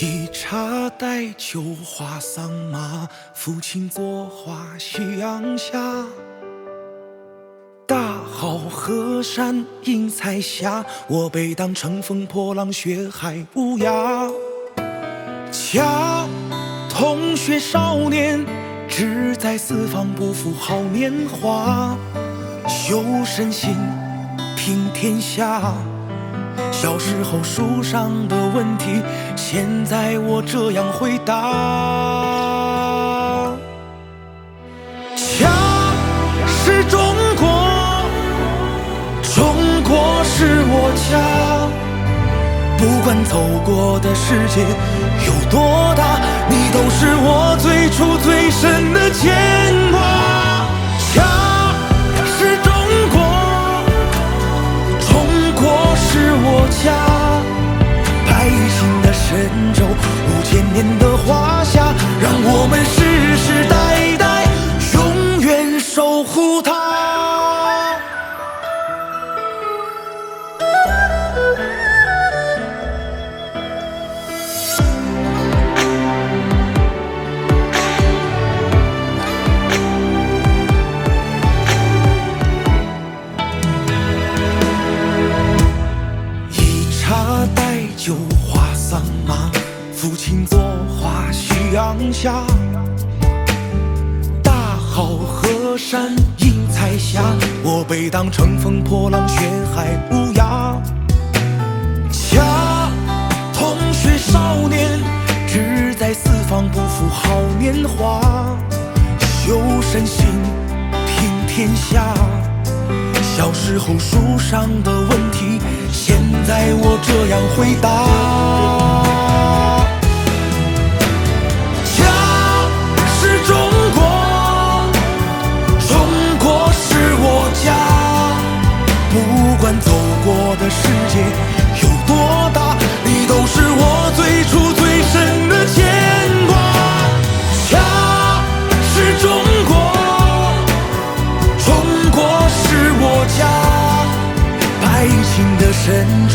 一茶带酒话桑麻，抚琴作画夕阳下。大好河山映彩霞，我被当乘风破浪学海无涯。恰同学少年。志在四方，不负好年华。修身心，平天下。小时候书上的问题，现在我这样回答。家是中国，中国是我家。不管走过的世界有多，你都是我最初最深的牵挂，家是中国，中国是我家，百姓的神州，五千年的华夏，让我们是。桑麻，抚琴作画，夕阳下。大好河山映彩霞，我被当乘风破浪，学海无涯。恰同学少年，志在四方，不负好年华。修身心，平天下。小时候书上的问题，现在我这样回答。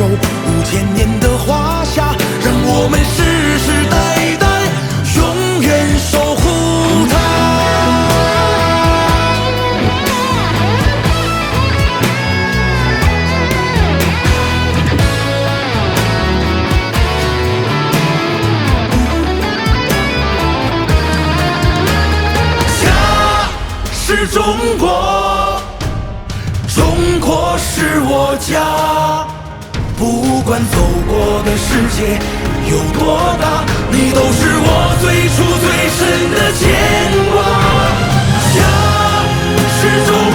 五千年的华夏，让我们世世代代永远守护它。家。是中国，中国是我家。不管走过的世界有多大，你都是我最初最深的牵挂。家是终。